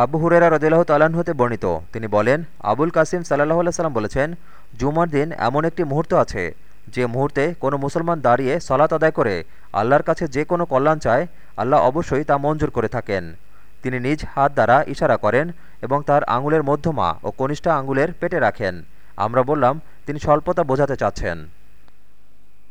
আবু হুরেরা রদিল্লাহ তালান হতে বর্ণিত। তিনি বলেন, আবুল কাসিম সাল্লাহ আল্লাহ সাল্লাম বলেছেন, জুমার দিন এমন একটি মুহূর্ত আছে, যে মুহূর্তে কোনো মুসলমান দাঁড়িয়ে সলাত আদায় করে, আল্লাহর কাছে যে কোনো কল্যাণ চায়, আল্লাহ অবশ্যই তা মঞ্জুর করে থাকেন। তিনি নিজ হাত দ্বারা ইশারা করেন এবং তার আঙুলের মধ্যমা ও কনিষ্ঠা আঙুলের পেটে রাখেন। আমরা বললাম, তিনি স্বল্পতা বোঝাতে চাচ্ছেন।